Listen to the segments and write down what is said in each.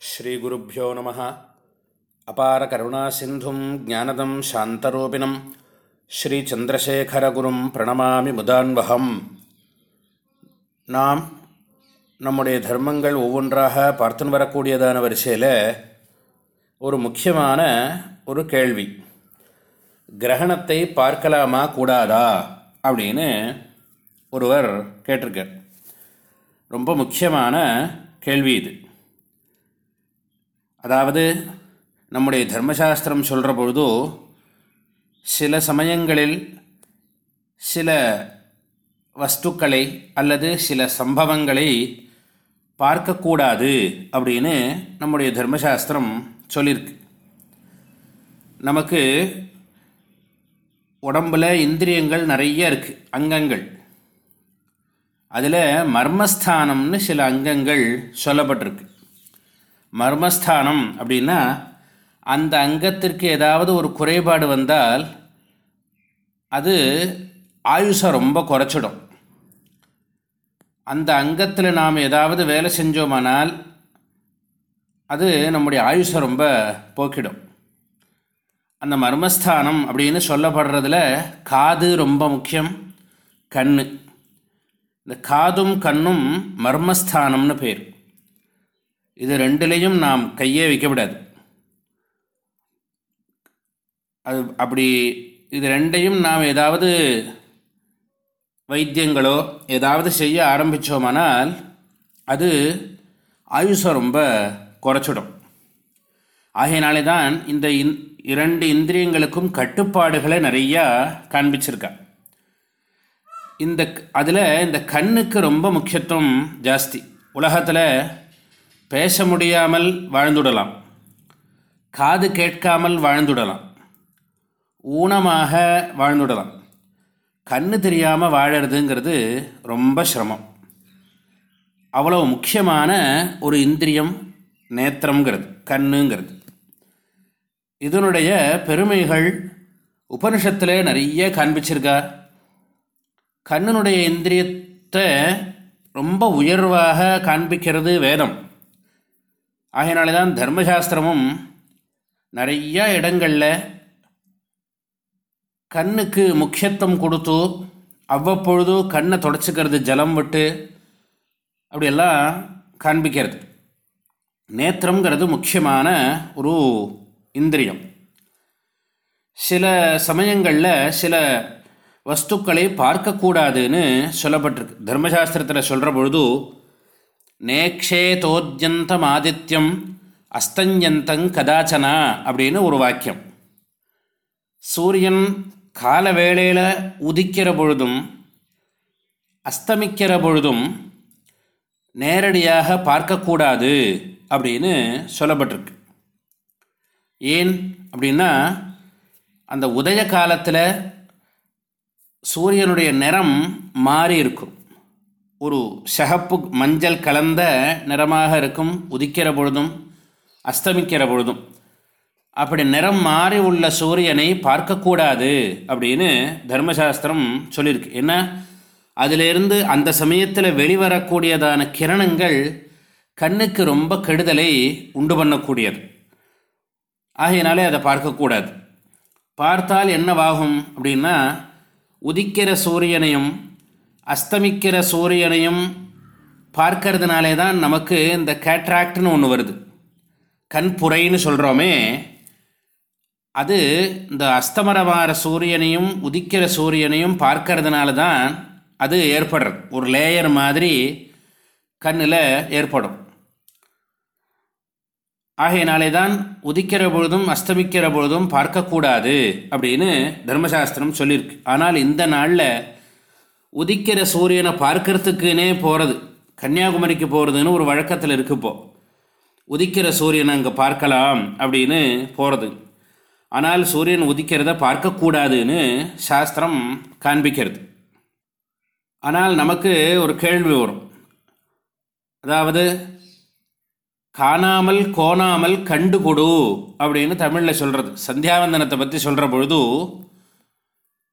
ஸ்ரீகுருப்போ நம. அபார கருணா சிந்தும் ஜானதம் சாந்தரூபிணம். ஸ்ரீச்சந்திரசேகரகுரும் பிரணமாமி முதான்வகம். நாம் நம்முடைய தர்மங்கள் ஒவ்வொன்றாக பார்த்துன்னு வரக்கூடியதான வரிசையில் ஒரு முக்கியமான ஒரு கேள்வி. கிரகணத்தை பார்க்கலாமா கூடாதா? அப்படின்னு ஒருவர் கேட்டிருக்கார். ரொம்ப முக்கியமான கேள்வி இது. அதாவது நம்முடைய தர்மசாஸ்திரம் சொல்கிற பொழுது சில சமயங்களில் சில வஸ்துக்களை அல்லது சில சம்பவங்களை பார்க்கக்கூடாது அப்படின்னு நம்முடைய தர்மசாஸ்திரம் சொல்லியிருக்கு நமக்கு உடம்பில் இந்திரியங்கள் நிறைய இருக்குது அங்கங்கள். அதில் மர்மஸ்தானம்னு சில அங்கங்கள் சொல்லப்பட்டிருக்கு. மர்மஸ்தானம் அப்படின்னா அந்த அங்கத்திற்கு ஏதாவது ஒரு குறைபாடு வந்தால் அது ஆயுஷை ரொம்ப குறைச்சிடும். அந்த அங்கத்தில் நாம் ஏதாவது வேலை செஞ்சோமானால் அது நம்முடைய ஆயுஷை ரொம்ப போக்கிடும். அந்த மர்மஸ்தானம் அப்படின்னு சொல்லப்படுறதுல காது ரொம்ப முக்கியம் கண் இந்த காதும் கண்ணும் மர்மஸ்தானம்னு பேர். இது ரெண்டுலேயும் நாம் கையே வைக்கக்கூடாது அது அப்படி இது ரெண்டையும் நாம் ஏதாவது வைத்தியங்களோ ஏதாவது செய்ய ஆரம்பித்தோமானால் அது ஆயுஷை ரொம்ப குறைச்சிடும். ஆகையினாலே தான் இந்த இந் இரண்டு இந்திரியங்களுக்கும் கட்டுப்பாடுகளை நிறையா காண்பிச்சிருக்கா. இந்த அதில் இந்த கண்ணுக்கு ரொம்ப முக்கியத்துவம் ஜாஸ்தி. உலகத்தில் பேச முடியாமல் வாழ்ந்துடலாம். காது கேட்காமல் வாழ்ந்துடலாம். ஊனமாக வாழ்ந்துடலாம். கண்ணு தெரியாமல் வாழறதுங்கிறது ரொம்ப சிரமம். அவ்வளோ முக்கியமான ஒரு இந்திரியம் நேத்திரங்கிறது கண்ணுங்கிறது. இதனுடைய பெருமைகள் உபனிஷத்தில் நிறைய காண்பிச்சிருக்கா. கண்ணனுடைய இந்திரியத்தை ரொம்ப உயர்வாக காண்பிக்கிறது வேதம். ஆகையினால தான் தர்மசாஸ்திரமும் நிறையா இடங்களில் கண்ணுக்கு முக்கியத்துவம் கொடுத்து அவ்வப்பொழுது கண்ணை தொடச்சிக்கிறது ஜலம் விட்டு அப்படியெல்லாம் காண்பிக்கிறது. நேத்திரங்கிறது முக்கியமான ஒரு இந்திரியம். சில சமயங்களில் சில வஸ்துக்களை பார்க்கக்கூடாதுன்னு சொல்லப்பட்டிருக்கு. தர்மசாஸ்திரத்தில் சொல்கிற பொழுது நேக்ஷேதோத்யந்தம் ஆதித்யம் அஸ்தஞ்சந்தங் கதாச்சனா அப்படின்னு ஒரு வாக்கியம். சூரியன் கால வேளையில் உதிக்கிற பொழுதும் அஸ்தமிக்கிற பொழுதும் நேரடியாக பார்க்கக்கூடாது அப்படின்னு சொல்லப்பட்டிருக்கு. ஏன் அப்படின்னா அந்த உதய காலத்தில் சூரியனுடைய நிறம் மாறி இருக்கும் ஒரு சகப்பு மஞ்சள் கலந்த நிறமாக இருக்கும் உதிக்கிற பொழுதும் அஸ்தமிக்கிற பொழுதும். அப்படி நிறம் மாறி உள்ள சூரியனை பார்க்கக்கூடாது அப்படின்னு தர்மசாஸ்திரம் சொல்லியிருக்கு. ஏன்னா அதிலிருந்து அந்த சமயத்தில் வெளிவரக்கூடியதான கிரணங்கள் கண்ணுக்கு ரொம்ப கெடுதலை உண்டு பண்ணக்கூடியது. ஆகையினாலே அதை பார்க்கக்கூடாது. பார்த்தால் என்னவாகும் அப்படின்னா உதிக்கிற சூரியனையும் அஸ்தமிக்கிற சூரியனையும் பார்க்கறதுனாலே தான் நமக்கு இந்த கேட்ராக்ட்னு ஒன்று வருது. கண்புரைன்னு சொல்கிறோமே அது இந்த அஸ்தமரமாற சூரியனையும் உதிக்கிற சூரியனையும் பார்க்கறதுனால தான் அது ஏற்படுறது. ஒரு லேயர் மாதிரி கண்ணில் ஏற்படும். ஆகையினாலே தான் உதிக்கிற பொழுதும் அஸ்தமிக்கிற பொழுதும் பார்க்கக்கூடாது அப்படின்னு தர்மசாஸ்திரம் சொல்லியிருக்கு. ஆனால் இந்த நாளில் உதிக்கிற சூரியனை பார்க்கறதுக்குன்னே போகிறது கன்னியாகுமரிக்கு போகிறதுன்னு ஒரு வழக்கத்தில் இருக்குப்போ உதிக்கிற சூரியனை அங்கே பார்க்கலாம் அப்படின்னு போகிறது ஆனால் சூரியன் உதிக்கிறத பார்க்கக்கூடாதுன்னு சாஸ்திரம் காண்பிக்கிறது. ஆனால் நமக்கு ஒரு கேள்வி வரும். அதாவது காணாமல் கோணாமல் கண்டு கொடு அப்படின்னு தமிழில் சொல்கிறது சந்தியாவந்தனத்தை பற்றி சொல்கிற பொழுது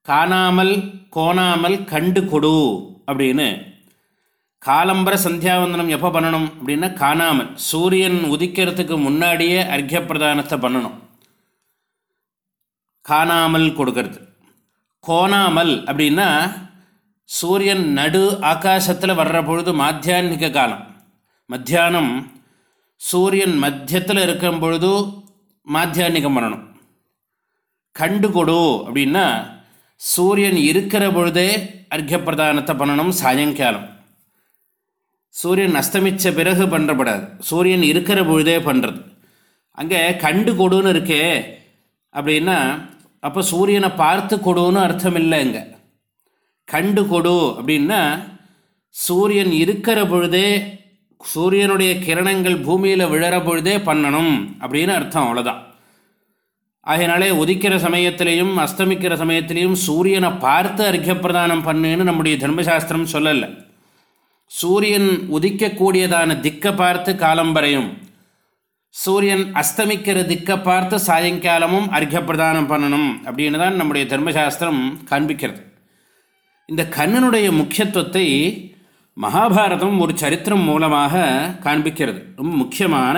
காணாமல் கோணாமல் கண்டு கொடு அப்படின்னு. காலம்பர சந்தியாவந்தனம் எப்போ பண்ணணும் அப்படின்னா காணாமல். சூரியன் உதிக்கிறதுக்கு முன்னாடியே அர்க்கிய பிரதானத்தை பண்ணணும். காணாமல் கொடுக்கறது. கோணாமல் அப்படின்னா சூரியன் நடு ஆகாசத்தில் வர்ற பொழுது மாத்தியான்மிக காலம். மத்தியானம் சூரியன் மத்தியத்தில் இருக்கும் பொழுது மாத்தியான்மிகம் பண்ணணும். கண்டு கொடு அப்படின்னா சூரியன் இருக்கிற பொழுதே அர்க்க பிரதானத்தை பண்ணணும் சாயங்காலம். சூரியன் அஸ்தமித்த பிறகு பண்ணுறப்படாது சூரியன் இருக்கிற பொழுதே பண்ணுறது அங்கே கண்டு கொடுன்னு இருக்கே. அப்படின்னா அப்போ சூரியனை பார்த்து கொடுன்னு அர்த்தம் இல்லை இங்கே கண்டு கொடு அப்படின்னா சூரியன் இருக்கிற பொழுதே சூரியனுடைய கிரணங்கள் பூமியில் விழற பொழுதே பண்ணணும் அப்படின்னு அர்த்தம் அவ்வளோதான் அதனாலே உதிக்கிற சமயத்திலையும் அஸ்தமிக்கிற சமயத்திலையும் சூரியனை பார்த்து அர்க்கியப்பிரதானம் பண்ணுன்னு நம்முடைய தர்மசாஸ்திரம் சொல்லலை. சூரியன் உதிக்கக்கூடியதான திக்கை பார்த்து காலம்பரையும் சூரியன் அஸ்தமிக்கிற திக்கை பார்த்து சாயங்காலமும் அர்க்கியப்பிரதானம் பண்ணணும் அப்படின்னு தான் நம்முடைய தர்மசாஸ்திரம் காண்பிக்கிறது. இந்த கண்ணனுடைய முக்கியத்துவத்தை மகாபாரதம் ஒரு சரித்திரம் மூலமாக காண்பிக்கிறது. ரொம்ப முக்கியமான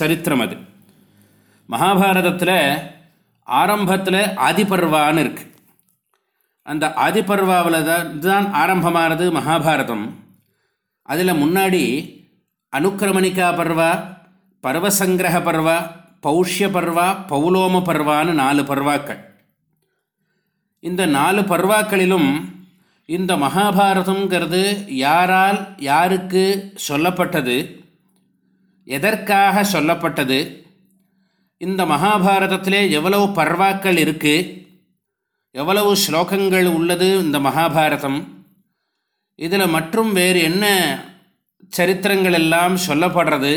சரித்திரம் அது. மகாபாரதத்தில் ஆரம்பத்தில் ஆதிபர்வான்னு இருக்குது அந்த ஆதிபர்வாவில் தான் தான் ஆரம்பமானது மகாபாரதம். அதில் முன்னாடி அனுக்கிரமணிக்கா பர்வா பர்வசங்கிரக பர்வா பௌஷ்ய பர்வா பௌலோம பர்வான்னு நாலு பர்வாக்கள். இந்த நாலு பர்வாக்களிலும் இந்த மகாபாரதங்கிறது யாரால் யாருக்கு சொல்லப்பட்டது எதற்காக சொல்லப்பட்டது இந்த மகாபாரதத்திலே எவ்வளவு பர்வாக்கள் இருக்குது எவ்வளவு ஸ்லோகங்கள் உள்ளது இந்த மகாபாரதம்? இதில் மற்றும் வேறு என்ன சரித்திரங்கள் எல்லாம் சொல்லப்படுறது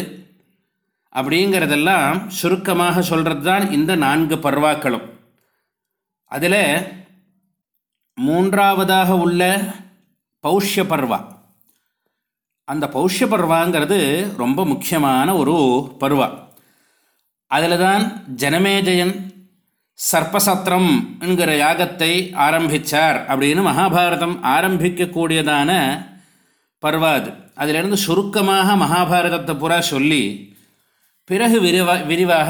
அப்படிங்கிறதெல்லாம் சுருக்கமாக சொல்கிறது தான் இந்த நான்கு பர்வாக்களும். அதில் மூன்றாவதாக உள்ள பௌஷ்ய பர்வா. அந்த பௌஷ்ய பர்வாங்கிறது ரொம்ப முக்கியமான ஒரு பருவா. அதில் தான் ஜனமேஜயன் சர்ப்பசத்திரம் என்கிற யாகத்தை ஆரம்பித்தார் அப்படின்னு மகாபாரதம் ஆரம்பிக்கக்கூடியதான பர்வா அது அதிலிருந்து சுருக்கமாக மகாபாரதத்தை புறா சொல்லி பிறகு விரிவா விரிவாக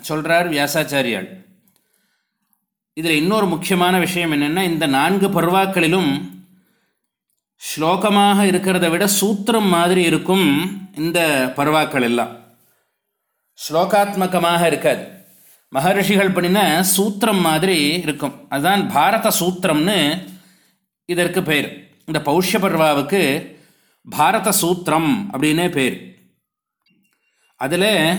சொல்கிறார் வியாசாச்சாரியால் இதில் இன்னொரு முக்கியமான விஷயம் என்னென்னா இந்த நான்கு பருவாக்களிலும் ஸ்லோகமாக இருக்கிறத விட சூத்திரம் மாதிரி இருக்கும் இந்த பருவாக்கள் எல்லாம். ஸ்லோகாத்மகமாக இருக்காது. மகர்ஷிகள் பண்ணின சூத்திரம் மாதிரி இருக்கும். அதுதான் பாரத சூத்திரம்னு இதற்கு பேர். இந்த பௌஷ்ய பர்வாவுக்கு பாரத சூத்திரம் அப்படின்னே பேர். அதில்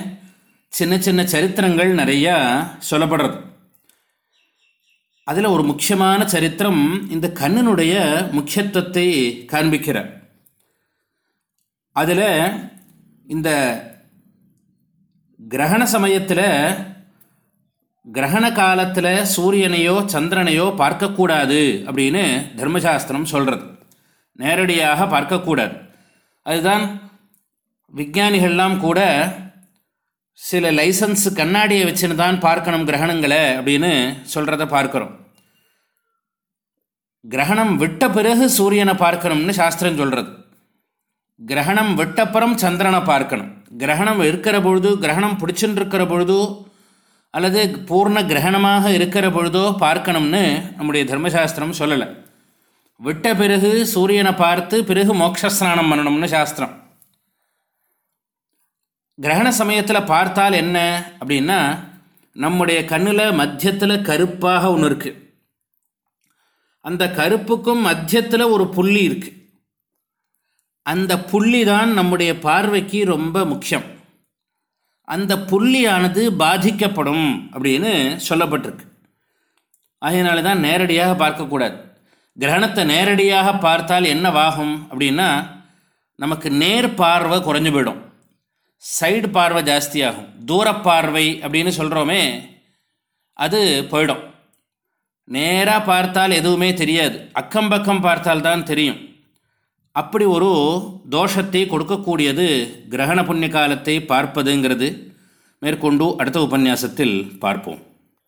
சின்ன சின்ன சரித்திரங்கள் நிறையா சொல்லப்படுறது. அதில் ஒரு முக்கியமான சரித்திரம் இந்த கண்ணனுடைய முக்கியத்துவத்தை காண்பிக்கிறார். அதில் இந்த கிரகண சமயத்தில் கிரகண காலத்தில் சூரியனையோ சந்திரனையோ பார்க்கக்கூடாது அப்படின்னு தர்மசாஸ்திரம் சொல்கிறது நேரடியாக பார்க்கக்கூடாது. அதுதான் விஞ்ஞானிகள்லாம் கூட சில லைசன்ஸ் கண்ணாடியை வச்சுன்னு தான் பார்க்கணும் கிரகணங்களை அப்படின்னு சொல்கிறத பார்க்குறோம். கிரகணம் விட்ட பிறகு சூரியனை பார்க்கணும்னு சாஸ்திரம் சொல்கிறது கிரகணம் விட்டப்புறம் சந்திரனை பார்க்கணும். கிரகணம் இருக்கிற பொழுது கிரகணம் பிடிச்சுன்னு இருக்கிற பொழுதோ அல்லது பூர்ண கிரகணமாக இருக்கிற பொழுதோ பார்க்கணும்னு நம்முடைய தர்மசாஸ்திரம் சொல்லலை. விட்ட பிறகு சூரியனை பார்த்து பிறகு மோக்ஷஸ்நானம் பண்ணணும்னு சாஸ்திரம். கிரகண சமயத்தில் பார்த்தால் என்ன அப்படின்னா நம்முடைய கண்ணில் மத்தியத்தில் கருப்பாக ஒன்று இருக்குது அந்த கருப்புக்கும் மத்தியத்தில் ஒரு புள்ளி இருக்குது அந்த புள்ளி தான் நம்முடைய பார்வைக்கு ரொம்ப முக்கியம். அந்த புள்ளியானது பாதிக்கப்படும் அப்படின்னு சொல்லப்பட்டிருக்கு. அதனால தான் நேரடியாக பார்க்கக்கூடாது. கிரகணத்தை நேரடியாக பார்த்தால் என்னவாகும் அப்படின்னா நமக்கு நேர் பார்வை குறைஞ்சு போயிடும். சைடு பார்வை ஜாஸ்தியாகும். தூரப்பார்வை அப்படின்னு சொல்கிறோமே அது போயிடும். நேராக பார்த்தால் எதுவுமே தெரியாது. அக்கம் பக்கம் பார்த்தால்தான் தெரியும். அப்படி ஒரு தோஷத்தை கொடுக்கக்கூடியது கிரகண புண்ணிய காலத்தை பார்ப்பதுங்கிறது. மேற்கொண்டு அடுத்த உபன்யாசத்தில் பார்ப்போம்.